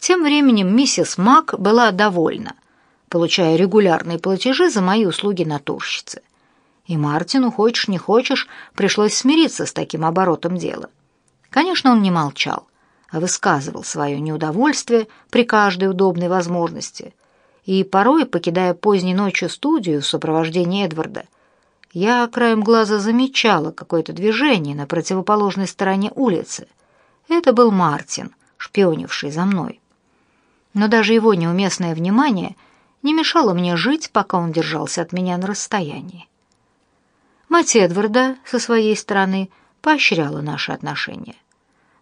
Тем временем миссис Мак была довольна, получая регулярные платежи за мои услуги натурщицы. И Мартину, хочешь не хочешь, пришлось смириться с таким оборотом дела. Конечно, он не молчал, а высказывал свое неудовольствие при каждой удобной возможности. И порой, покидая поздней ночью студию в сопровождении Эдварда, я краем глаза замечала какое-то движение на противоположной стороне улицы. Это был Мартин, шпионивший за мной но даже его неуместное внимание не мешало мне жить, пока он держался от меня на расстоянии. Мать Эдварда со своей стороны поощряла наши отношения.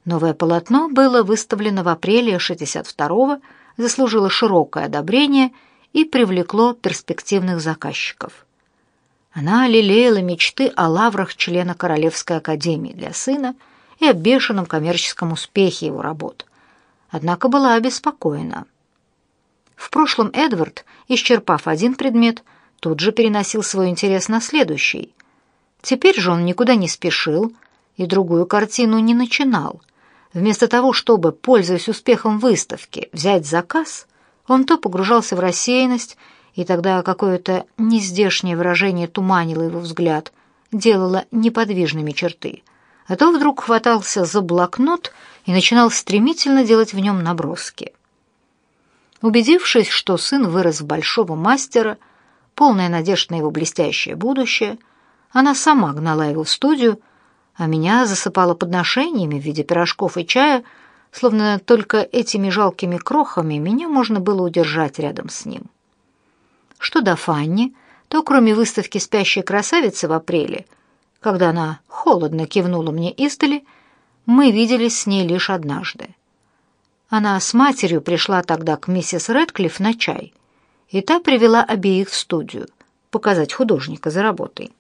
Новое полотно было выставлено в апреле 62-го, заслужило широкое одобрение и привлекло перспективных заказчиков. Она лелеяла мечты о лаврах члена Королевской академии для сына и о бешеном коммерческом успехе его работ однако была обеспокоена. В прошлом Эдвард, исчерпав один предмет, тут же переносил свой интерес на следующий. Теперь же он никуда не спешил и другую картину не начинал. Вместо того, чтобы, пользуясь успехом выставки, взять заказ, он то погружался в рассеянность, и тогда какое-то нездешнее выражение туманило его взгляд, делало неподвижными черты, а то вдруг хватался за блокнот и начинал стремительно делать в нем наброски. Убедившись, что сын вырос в большого мастера, полная надежд на его блестящее будущее, она сама гнала его в студию, а меня засыпала подношениями в виде пирожков и чая, словно только этими жалкими крохами меня можно было удержать рядом с ним. Что до Фанни, то кроме выставки «Спящая красавица» в апреле, когда она холодно кивнула мне издали, мы виделись с ней лишь однажды. Она с матерью пришла тогда к миссис Рэдклифф на чай, и та привела обеих в студию показать художника за работой.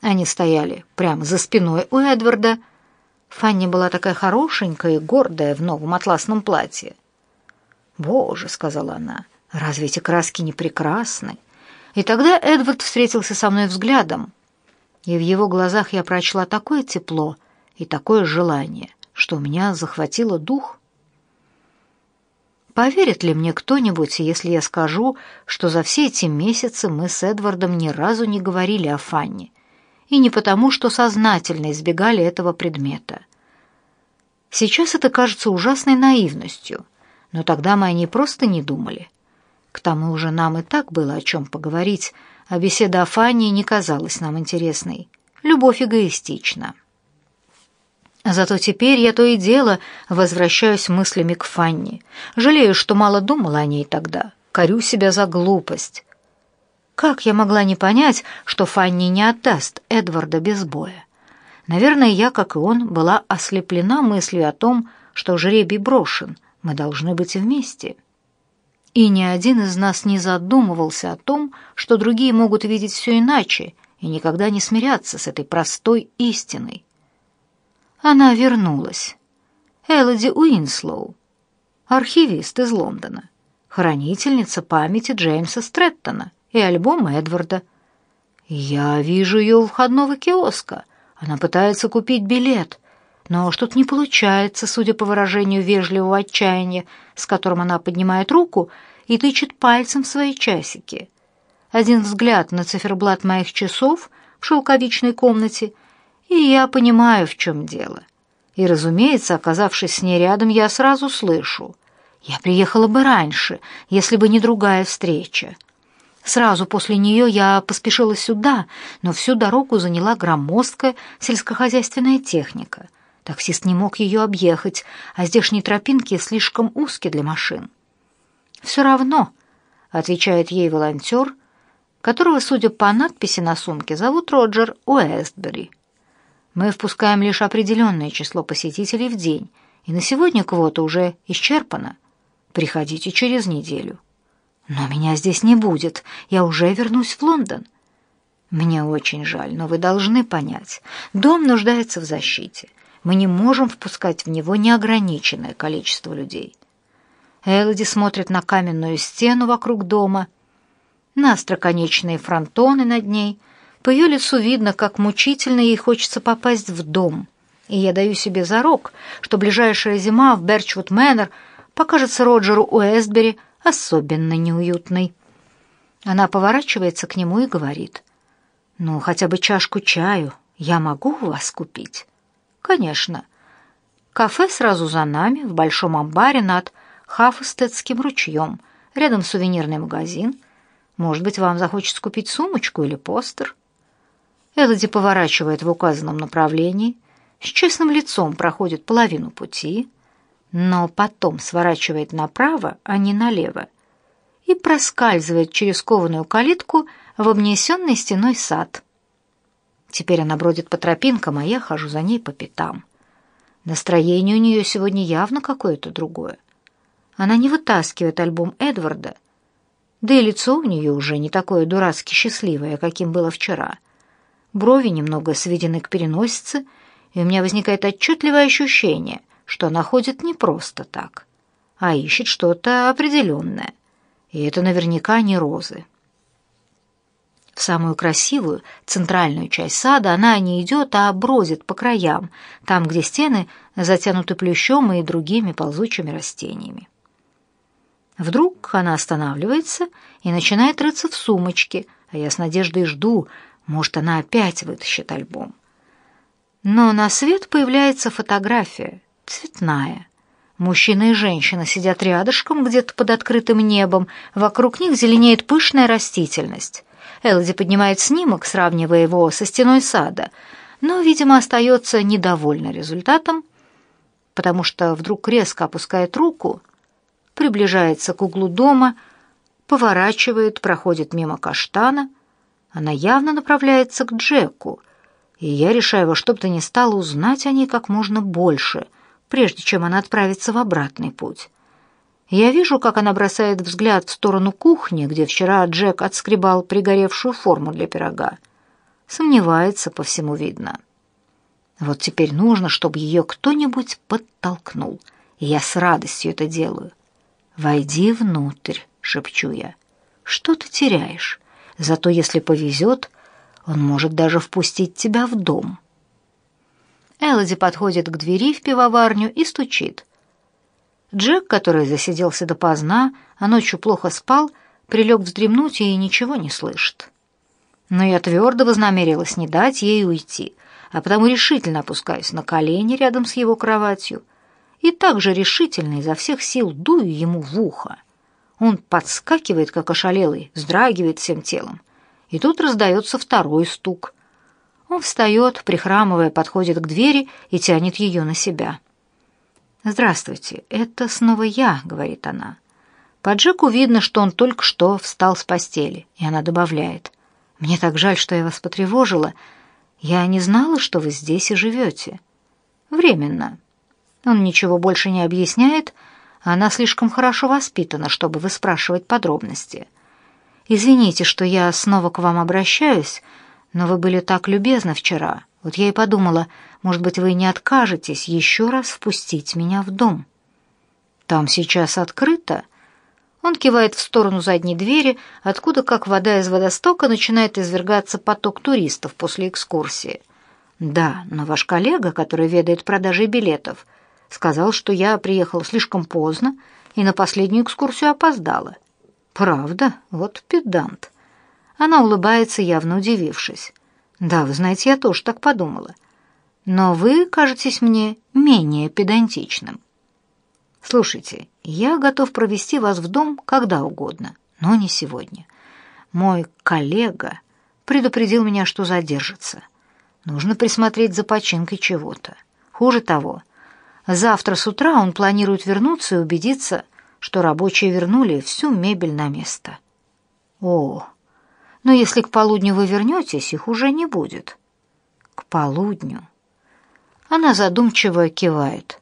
Они стояли прямо за спиной у Эдварда. Фанни была такая хорошенькая и гордая в новом атласном платье. «Боже», — сказала она, — «разве эти краски не прекрасны?» И тогда Эдвард встретился со мной взглядом, и в его глазах я прочла такое тепло — и такое желание, что у меня захватило дух. Поверит ли мне кто-нибудь, если я скажу, что за все эти месяцы мы с Эдвардом ни разу не говорили о Фанне, и не потому, что сознательно избегали этого предмета? Сейчас это кажется ужасной наивностью, но тогда мы о ней просто не думали. К тому же нам и так было о чем поговорить, а беседа о Фанне не казалась нам интересной. Любовь эгоистична. Зато теперь я то и дело возвращаюсь мыслями к Фанни. Жалею, что мало думала о ней тогда. Корю себя за глупость. Как я могла не понять, что Фанни не отдаст Эдварда без боя? Наверное, я, как и он, была ослеплена мыслью о том, что жребий брошен, мы должны быть вместе. И ни один из нас не задумывался о том, что другие могут видеть все иначе и никогда не смиряться с этой простой истиной. Она вернулась. Элоди Уинслоу, архивист из Лондона, хранительница памяти Джеймса Стрэттона и альбома Эдварда. Я вижу ее у входного киоска. Она пытается купить билет, но что-то не получается, судя по выражению вежливого отчаяния, с которым она поднимает руку и тычет пальцем в свои часики. Один взгляд на циферблат моих часов в шелковичной комнате — и я понимаю, в чем дело. И, разумеется, оказавшись с ней рядом, я сразу слышу. Я приехала бы раньше, если бы не другая встреча. Сразу после нее я поспешила сюда, но всю дорогу заняла громоздкая сельскохозяйственная техника. Таксист не мог ее объехать, а здешние тропинки слишком узкие для машин. «Все равно», — отвечает ей волонтер, которого, судя по надписи на сумке, зовут Роджер Уэстбери. Мы впускаем лишь определенное число посетителей в день, и на сегодня квота уже исчерпана. Приходите через неделю. Но меня здесь не будет, я уже вернусь в Лондон. Мне очень жаль, но вы должны понять, дом нуждается в защите. Мы не можем впускать в него неограниченное количество людей. Элоди смотрит на каменную стену вокруг дома, на остроконечные фронтоны над ней — по ее лицу видно, как мучительно ей хочется попасть в дом. И я даю себе зарок, что ближайшая зима в Берчвуд Мэннер покажется Роджеру Уэстбери особенно неуютной. Она поворачивается к нему и говорит, «Ну, хотя бы чашку чаю я могу у вас купить?» «Конечно. Кафе сразу за нами, в большом амбаре над Хафстедским ручьем, рядом сувенирный магазин. Может быть, вам захочется купить сумочку или постер?» Элоди поворачивает в указанном направлении, с честным лицом проходит половину пути, но потом сворачивает направо, а не налево, и проскальзывает через кованую калитку в обнесенный стеной сад. Теперь она бродит по тропинкам, а я хожу за ней по пятам. Настроение у нее сегодня явно какое-то другое. Она не вытаскивает альбом Эдварда, да и лицо у нее уже не такое дурацки счастливое, каким было вчера. Брови немного сведены к переносице, и у меня возникает отчетливое ощущение, что она ходит не просто так, а ищет что-то определенное. И это наверняка не розы. В самую красивую, центральную часть сада она не идет, а бродит по краям, там, где стены затянуты плющом и другими ползучими растениями. Вдруг она останавливается и начинает рыться в сумочке, а я с надеждой жду, может, она опять вытащит альбом. Но на свет появляется фотография, цветная. Мужчина и женщина сидят рядышком, где-то под открытым небом, вокруг них зеленеет пышная растительность. Элоди поднимает снимок, сравнивая его со стеной сада, но, видимо, остается недовольна результатом, потому что вдруг резко опускает руку, приближается к углу дома, поворачивает, проходит мимо каштана. Она явно направляется к Джеку, и я решаю во что бы то ни стало узнать о ней как можно больше — прежде чем она отправится в обратный путь. Я вижу, как она бросает взгляд в сторону кухни, где вчера Джек отскребал пригоревшую форму для пирога. Сомневается, по всему видно. Вот теперь нужно, чтобы ее кто-нибудь подтолкнул, и я с радостью это делаю. «Войди внутрь», — шепчу я. «Что ты теряешь? Зато если повезет, он может даже впустить тебя в дом». Элоди подходит к двери в пивоварню и стучит. Джек, который засиделся допоздна, а ночью плохо спал, прилег вздремнуть и ничего не слышит. Но я твердо вознамерилась не дать ей уйти, а потому решительно опускаюсь на колени рядом с его кроватью и также решительно изо всех сил дую ему в ухо. Он подскакивает, как ошалелый, вздрагивает всем телом. И тут раздается второй стук — он встает, прихрамывая, подходит к двери и тянет ее на себя. «Здравствуйте, это снова я», — говорит она. По Джеку видно, что он только что встал с постели, и она добавляет. «Мне так жаль, что я вас потревожила. Я не знала, что вы здесь и живете». «Временно». Он ничего больше не объясняет, она слишком хорошо воспитана, чтобы выспрашивать подробности. «Извините, что я снова к вам обращаюсь», но вы были так любезны вчера. Вот я и подумала, может быть, вы не откажетесь еще раз впустить меня в дом. Там сейчас открыто. Он кивает в сторону задней двери, откуда, как вода из водостока, начинает извергаться поток туристов после экскурсии. Да, но ваш коллега, который ведает продажей билетов, сказал, что я приехала слишком поздно и на последнюю экскурсию опоздала. Правда? Вот педант. Она улыбается, явно удивившись. «Да, вы знаете, я тоже так подумала. Но вы кажетесь мне менее педантичным. Слушайте, я готов провести вас в дом когда угодно, но не сегодня. Мой коллега предупредил меня, что задержится. Нужно присмотреть за починкой чего-то. Хуже того, завтра с утра он планирует вернуться и убедиться, что рабочие вернули всю мебель на место. О, но если к полудню вы вернетесь, их уже не будет. К полудню. Она задумчиво кивает.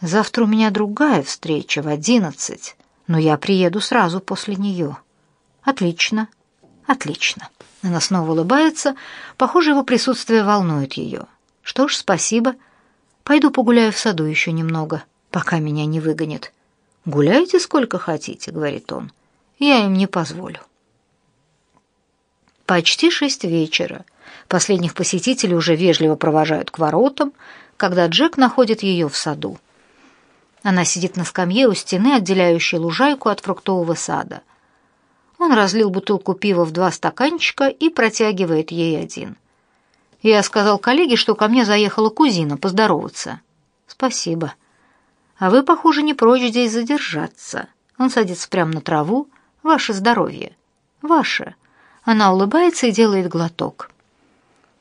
Завтра у меня другая встреча в одиннадцать, но я приеду сразу после нее. Отлично, отлично. Она снова улыбается. Похоже, его присутствие волнует ее. Что ж, спасибо. Пойду погуляю в саду еще немного, пока меня не выгонят. «Гуляйте сколько хотите», — говорит он. «Я им не позволю». Почти шесть вечера. Последних посетителей уже вежливо провожают к воротам, когда Джек находит ее в саду. Она сидит на скамье у стены, отделяющей лужайку от фруктового сада. Он разлил бутылку пива в два стаканчика и протягивает ей один. Я сказал коллеге, что ко мне заехала кузина поздороваться. Спасибо. А вы, похоже, не прочь здесь задержаться. Он садится прямо на траву. Ваше здоровье. Ваше. Она улыбается и делает глоток.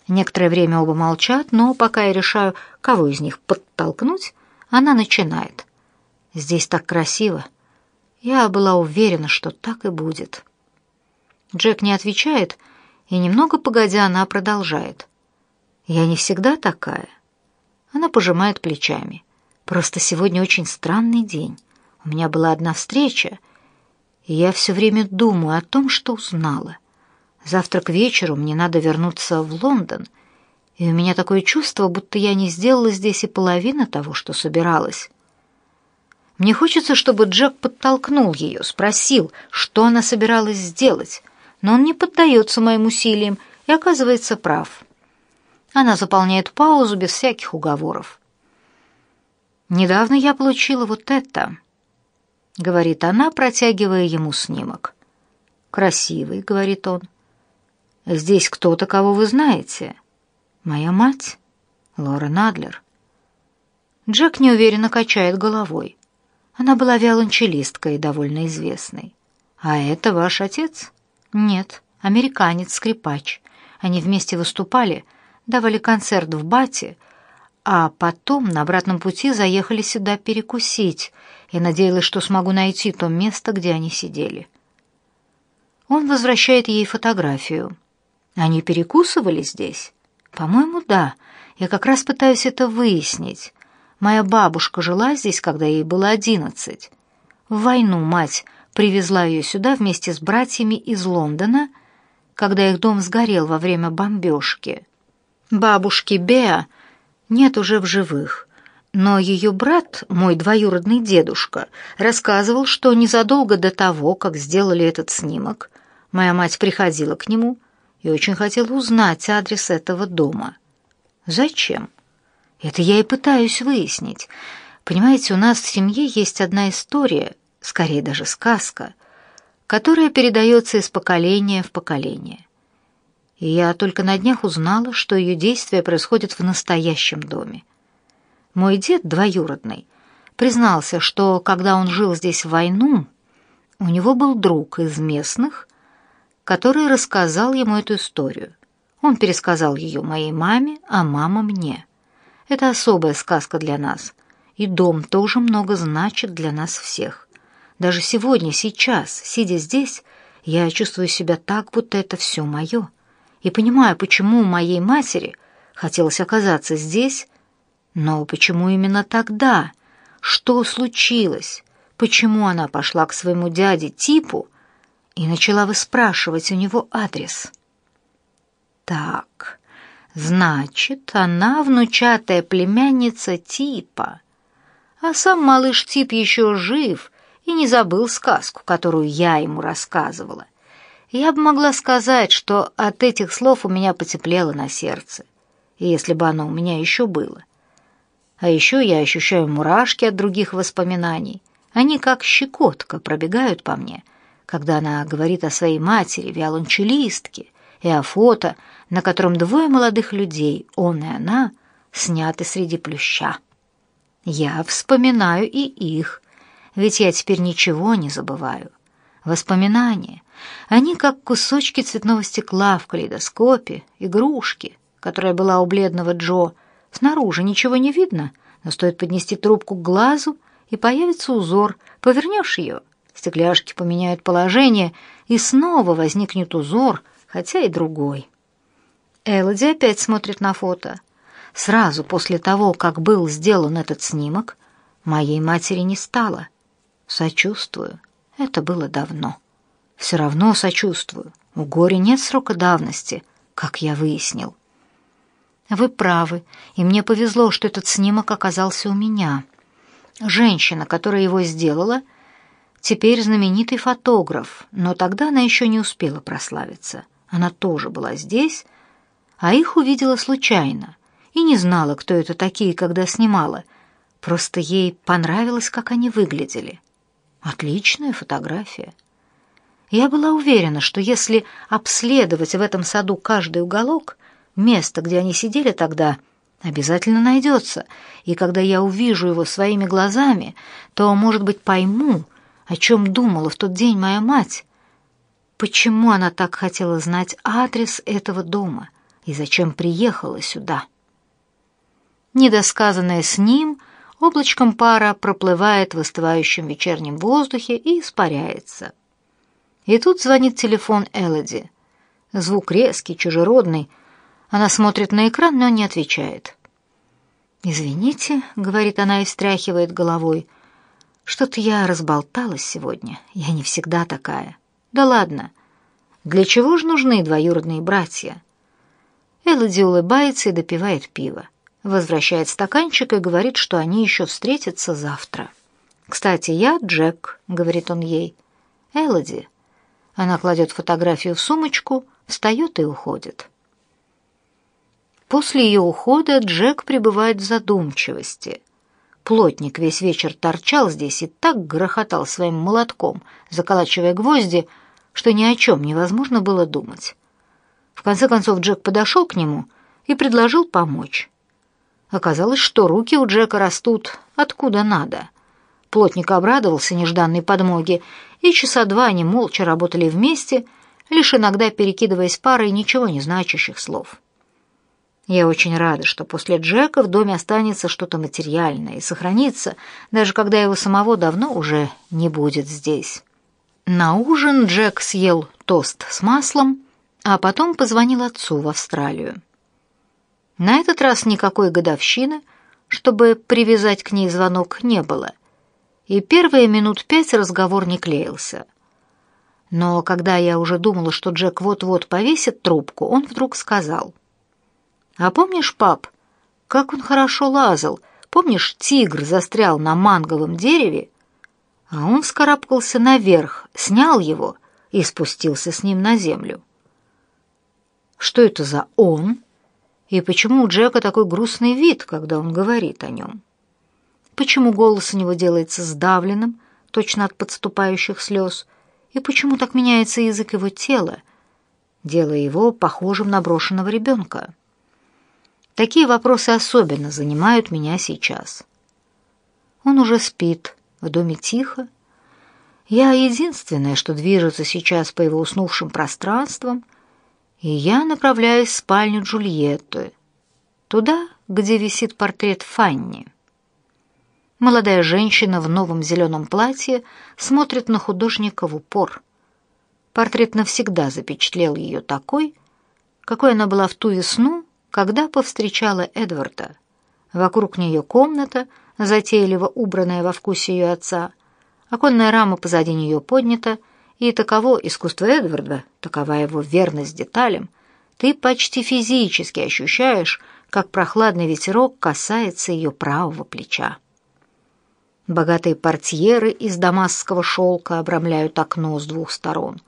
Некоторое время оба молчат, но пока я решаю, кого из них подтолкнуть, она начинает. Здесь так красиво. Я была уверена, что так и будет. Джек не отвечает, и немного погодя она продолжает. Я не всегда такая. Она пожимает плечами. Просто сегодня очень странный день. У меня была одна встреча, и я все время думаю о том, что узнала. Завтра к вечеру мне надо вернуться в Лондон, и у меня такое чувство, будто я не сделала здесь и половины того, что собиралась. Мне хочется, чтобы Джек подтолкнул ее, спросил, что она собиралась сделать, но он не поддается моим усилиям и оказывается прав. Она заполняет паузу без всяких уговоров. «Недавно я получила вот это», — говорит она, протягивая ему снимок. «Красивый», — говорит он. «Здесь кто-то, кого вы знаете?» «Моя мать, Лора Надлер». Джек неуверенно качает головой. Она была виолончелисткой и довольно известной. «А это ваш отец?» «Нет, американец-скрипач. Они вместе выступали, давали концерт в Бате, а потом на обратном пути заехали сюда перекусить. Я надеялась, что смогу найти то место, где они сидели». Он возвращает ей фотографию. «Они перекусывали здесь?» «По-моему, да. Я как раз пытаюсь это выяснить. Моя бабушка жила здесь, когда ей было одиннадцать. В войну мать привезла ее сюда вместе с братьями из Лондона, когда их дом сгорел во время бомбежки. Бабушки Беа нет уже в живых, но ее брат, мой двоюродный дедушка, рассказывал, что незадолго до того, как сделали этот снимок, моя мать приходила к нему и очень хотела узнать адрес этого дома. Зачем? Это я и пытаюсь выяснить. Понимаете, у нас в семье есть одна история, скорее даже сказка, которая передается из поколения в поколение. Я только на днях узнала, что ее действие происходит в настоящем доме. Мой дед двоюродный признался, что когда он жил здесь в войну, у него был друг из местных, который рассказал ему эту историю. Он пересказал ее моей маме, а мама мне. Это особая сказка для нас, и дом тоже много значит для нас всех. Даже сегодня, сейчас, сидя здесь, я чувствую себя так, будто это все мое, и понимаю, почему моей матери хотелось оказаться здесь, но почему именно тогда? Что случилось? Почему она пошла к своему дяде Типу и начала выспрашивать у него адрес? Так, Значит, она внучатая племянница Типа. А сам малыш Тип еще жив и не забыл сказку, которую я ему рассказывала. Я бы могла сказать, что от этих слов у меня потеплело на сердце, если бы оно у меня еще было. А еще я ощущаю мурашки от других воспоминаний. Они как щекотка пробегают по мне, когда она говорит о своей матери, виолончелистке, и о фото, на котором двое молодых людей, он и она, сняты среди плюща. Я вспоминаю и их, ведь я теперь ничего не забываю. Воспоминания, они как кусочки цветного стекла в калейдоскопе, игрушки, которая была у бледного Джо. Снаружи ничего не видно, но стоит поднести трубку к глазу, и появится узор. Повернешь ее, стекляшки поменяют положение, и снова возникнет узор, хотя и другой. Элоди опять смотрит на фото. Сразу после того, как был сделан этот снимок, моей матери не стало. Сочувствую. Это было давно. Все равно сочувствую. У горя нет срока давности, как я выяснил. Вы правы, и мне повезло, что этот снимок оказался у меня. Женщина, которая его сделала, теперь знаменитый фотограф, но тогда она еще не успела прославиться. Она тоже была здесь, а их увидела случайно и не знала, кто это такие, когда снимала. Просто ей понравилось, как они выглядели. Отличная фотография. Я была уверена, что если обследовать в этом саду каждый уголок, место, где они сидели тогда, обязательно найдется, и когда я увижу его своими глазами, то, может быть, пойму, о чем думала в тот день моя мать. Почему она так хотела знать адрес этого дома и зачем приехала сюда? Недосказанное с ним облачком пара проплывает в остывающем вечернем воздухе и испаряется. И тут звонит телефон Элоди. Звук резкий, чужеродный. Она смотрит на экран, но не отвечает. «Извините», — говорит она и встряхивает головой, — что-то я разболталась сегодня. Я не всегда такая. Да ладно. Для чего же нужны двоюродные братья? Элоди улыбается и допивает пиво. Возвращает стаканчик и говорит, что они еще встретятся завтра. «Кстати, я Джек», — говорит он ей. «Элоди». Она кладет фотографию в сумочку, встает и уходит. После ее ухода Джек пребывает в задумчивости. Плотник весь вечер торчал здесь и так грохотал своим молотком, заколачивая гвозди, что ни о чем невозможно было думать. В конце концов Джек подошел к нему и предложил помочь. Оказалось, что руки у Джека растут откуда надо. Плотник обрадовался нежданной подмоге, и часа два они молча работали вместе, лишь иногда перекидываясь парой ничего не значащих слов. Я очень рада, что после Джека в доме останется что-то материальное и сохранится, даже когда его самого давно уже не будет здесь. На ужин Джек съел тост с маслом, а потом позвонил отцу в Австралию. На этот раз никакой годовщины, чтобы привязать к ней звонок, не было, и первые минут пять разговор не клеился. Но когда я уже думала, что Джек вот-вот повесит трубку, он вдруг сказал — а помнишь, пап, как он хорошо лазал? Помнишь, тигр застрял на манговом дереве, а он скарабкался наверх, снял его и спустился с ним на землю? Что это за он? И почему у Джека такой грустный вид, когда он говорит о нем? Почему голос у него делается сдавленным, точно от подступающих слез? И почему так меняется язык его тела, делая его похожим на брошенного ребенка? Такие вопросы особенно занимают меня сейчас. Он уже спит, в доме тихо. Я единственное, что движется сейчас по его уснувшим пространствам, и я направляюсь в спальню Джульетты, туда, где висит портрет Фанни. Молодая женщина в новом зеленом платье смотрит на художника в упор. Портрет навсегда запечатлел ее такой, какой она была в ту весну, когда повстречала Эдварда. Вокруг нее комната, затейливо убранная во вкусе ее отца, оконная рама позади нее поднята, и таково искусство Эдварда, такова его верность деталям, ты почти физически ощущаешь, как прохладный ветерок касается ее правого плеча. Богатые портьеры из дамасского шелка обрамляют окно с двух сторон.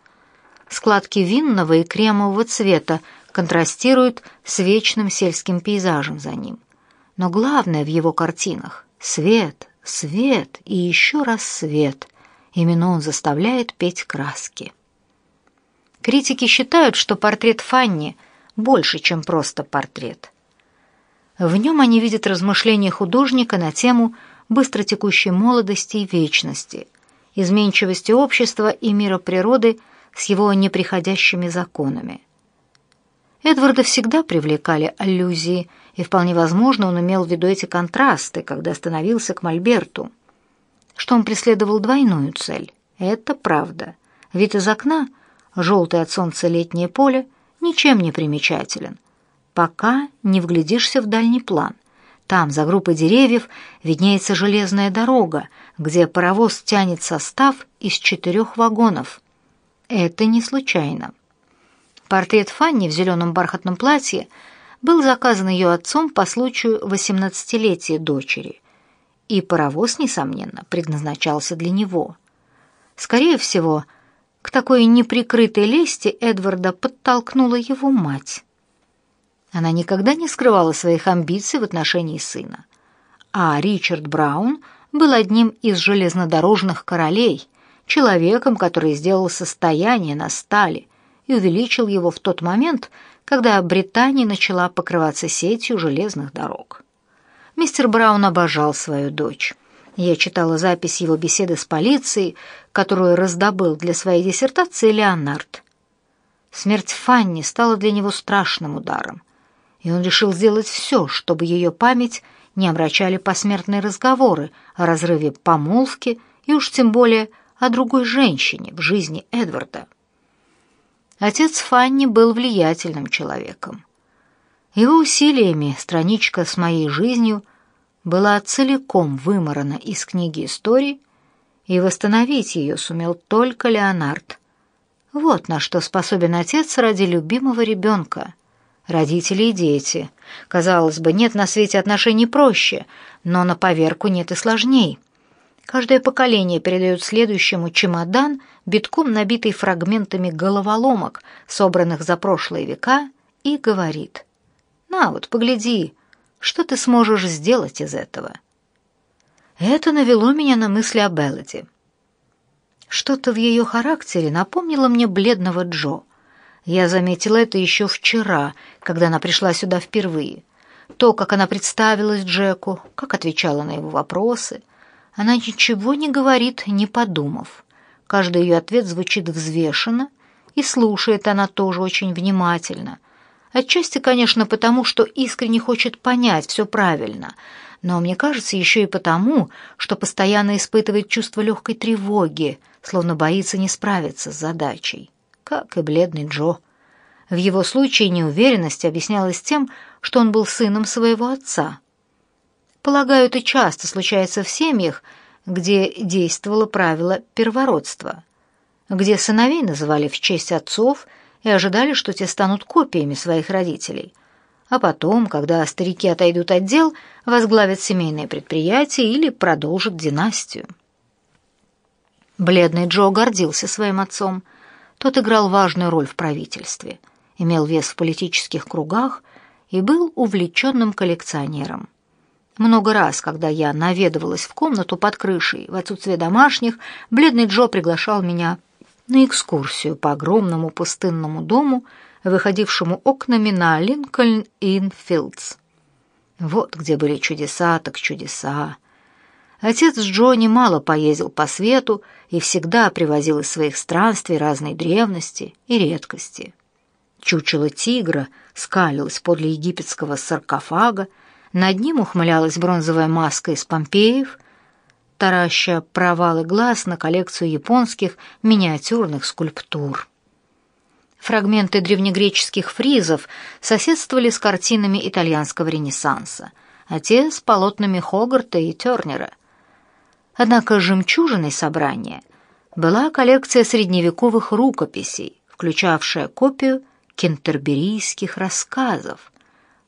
Складки винного и кремового цвета контрастирует с вечным сельским пейзажем за ним. Но главное в его картинах — свет, свет и еще раз свет. Именно он заставляет петь краски. Критики считают, что портрет Фанни больше, чем просто портрет. В нем они видят размышления художника на тему быстротекущей молодости и вечности, изменчивости общества и мира природы с его неприходящими законами. Эдварда всегда привлекали аллюзии, и вполне возможно, он имел в виду эти контрасты, когда становился к Мольберту. Что он преследовал двойную цель. Это правда. Вид из окна, желтое от солнца летнее поле, ничем не примечателен. Пока не вглядишься в дальний план. Там, за группой деревьев, виднеется железная дорога, где паровоз тянет состав из четырех вагонов. Это не случайно. Портрет Фанни в зеленом бархатном платье был заказан ее отцом по случаю восемнадцатилетия дочери, и паровоз, несомненно, предназначался для него. Скорее всего, к такой неприкрытой лести Эдварда подтолкнула его мать. Она никогда не скрывала своих амбиций в отношении сына. а Ричард Браун был одним из железнодорожных королей, человеком, который сделал состояние на стали и увеличил его в тот момент, когда Британия начала покрываться сетью железных дорог. Мистер Браун обожал свою дочь. Я читала запись его беседы с полицией, которую раздобыл для своей диссертации Леонард. Смерть Фанни стала для него страшным ударом, и он решил сделать все, чтобы ее память не омрачали посмертные разговоры о разрыве помолвки и уж тем более о другой женщине в жизни Эдварда. Отец Фанни был влиятельным человеком. Его усилиями страничка с моей жизнью была целиком выморана из книги историй, и восстановить ее сумел только Леонард. Вот на что способен отец ради любимого ребенка. Родители и дети. Казалось бы, нет на свете отношений проще, но на поверку нет и сложней. Каждое поколение передает следующему чемодан, битком набитый фрагментами головоломок, собранных за прошлые века, и говорит, «На вот, погляди, что ты сможешь сделать из этого?» Это навело меня на мысли о Белладе. Что-то в ее характере напомнило мне бледного Джо. Я заметила это еще вчера, когда она пришла сюда впервые. То, как она представилась Джеку, как отвечала на его вопросы. Она ничего не говорит, не подумав. Каждый ее ответ звучит взвешенно, и слушает она тоже очень внимательно — Отчасти, конечно, потому, что искренне хочет понять все правильно, но мне кажется еще и потому, что постоянно испытывает чувство легкой тревоги, словно боится не справиться с задачей, как и бледный Джо. В его случае неуверенность объяснялась тем, что он был сыном своего отца. Полагаю, это часто случается в семьях, где действовало правило первородства, где сыновей называли в честь отцов – и ожидали, что те станут копиями своих родителей. А потом, когда старики отойдут от дел, возглавят семейное предприятие или продолжат династию. Бледный Джо гордился своим отцом. Тот играл важную роль в правительстве, имел вес в политических кругах и был увлеченным коллекционером. Много раз, когда я наведывалась в комнату под крышей в отсутствие домашних, бледный Джо приглашал меня на экскурсию по огромному пустынному дому, выходившему окнами на Линкольн-Инфилдс. Вот где были чудеса, так чудеса. Отец Джонни мало поездил по свету и всегда привозил из своих странствий разные древности и редкости. Чучело тигра скалилось подле египетского саркофага, над ним ухмылялась бронзовая маска из Помпеев — тараща провалы глаз на коллекцию японских миниатюрных скульптур. Фрагменты древнегреческих фризов соседствовали с картинами итальянского ренессанса, а те с полотнами Хогарта и Тернера. Однако жемчужиной собрания была коллекция средневековых рукописей, включавшая копию кентерберийских рассказов,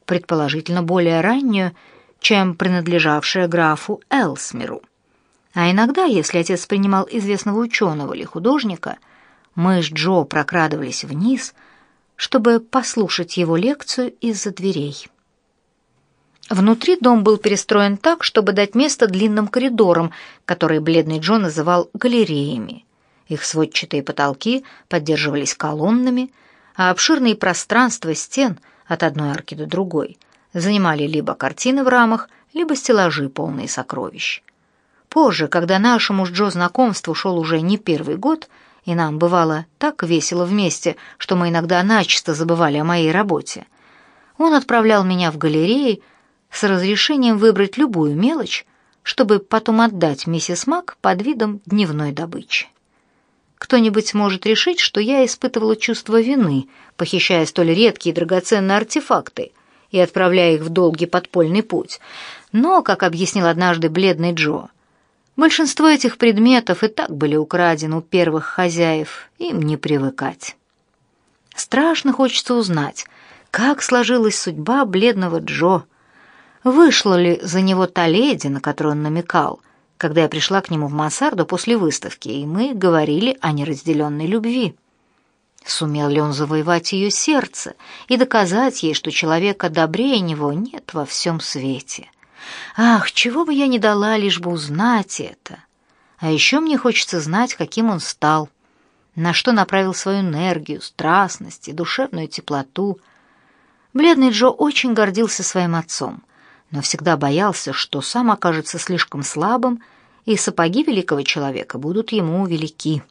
предположительно более раннюю, чем принадлежавшая графу Элсмеру. А иногда, если отец принимал известного ученого или художника, мы с Джо прокрадывались вниз, чтобы послушать его лекцию из-за дверей. Внутри дом был перестроен так, чтобы дать место длинным коридорам, которые бледный Джо называл галереями. Их сводчатые потолки поддерживались колоннами, а обширные пространства стен от одной арки до другой занимали либо картины в рамах, либо стеллажи, полные сокровищ. Позже, когда нашему с Джо знакомству шел уже не первый год, и нам бывало так весело вместе, что мы иногда начисто забывали о моей работе, он отправлял меня в галереи с разрешением выбрать любую мелочь, чтобы потом отдать миссис Мак под видом дневной добычи. Кто-нибудь может решить, что я испытывала чувство вины, похищая столь редкие и драгоценные артефакты и отправляя их в долгий подпольный путь. Но, как объяснил однажды бледный Джо, Большинство этих предметов и так были украдены у первых хозяев, им не привыкать. Страшно хочется узнать, как сложилась судьба бледного Джо. Вышла ли за него та леди, на которую он намекал, когда я пришла к нему в мансарду после выставки, и мы говорили о неразделенной любви. Сумел ли он завоевать ее сердце и доказать ей, что человека добрее него нет во всем свете? Ах, чего бы я не дала, лишь бы узнать это. А еще мне хочется знать, каким он стал, на что направил свою энергию, страстность и душевную теплоту. Бледный Джо очень гордился своим отцом, но всегда боялся, что сам окажется слишком слабым, и сапоги великого человека будут ему велики.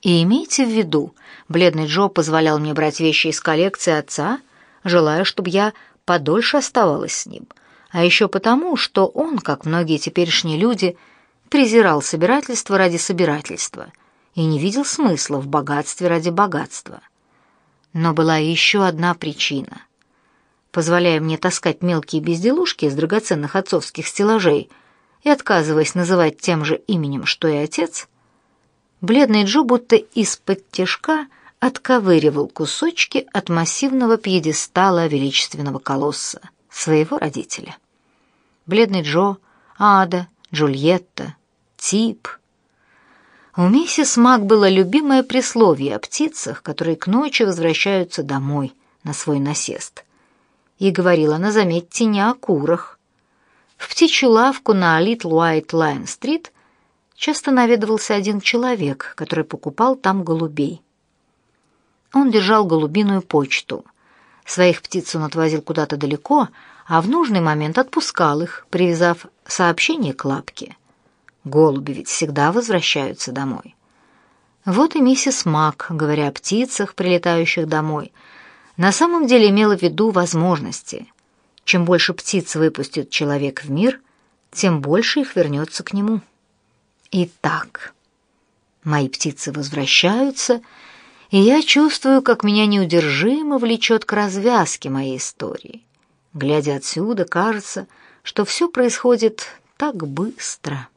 И имейте в виду, бледный Джо позволял мне брать вещи из коллекции отца, желая, чтобы я подольше оставалась с ним, а еще потому, что он, как многие теперешние люди, презирал собирательство ради собирательства и не видел смысла в богатстве ради богатства. Но была еще одна причина. Позволяя мне таскать мелкие безделушки из драгоценных отцовских стеллажей и отказываясь называть тем же именем, что и отец, бледный Джо будто из-под тяжка отковыривал кусочки от массивного пьедестала величественного колосса, своего родителя. Бледный Джо, Ада, Джульетта, Тип. У миссис Мак было любимое присловие о птицах, которые к ночи возвращаются домой на свой насест. И говорила она, заметьте, не о курах. В птичью лавку на Little White Line Street часто наведывался один человек, который покупал там голубей. Он держал голубиную почту. Своих птиц он отвозил куда-то далеко, а в нужный момент отпускал их, привязав сообщение к лапке. Голуби ведь всегда возвращаются домой. Вот и миссис Мак, говоря о птицах, прилетающих домой, на самом деле имела в виду возможности. Чем больше птиц выпустит человек в мир, тем больше их вернется к нему. Итак, мои птицы возвращаются, и я чувствую, как меня неудержимо влечет к развязке моей истории. Глядя отсюда, кажется, что все происходит так быстро.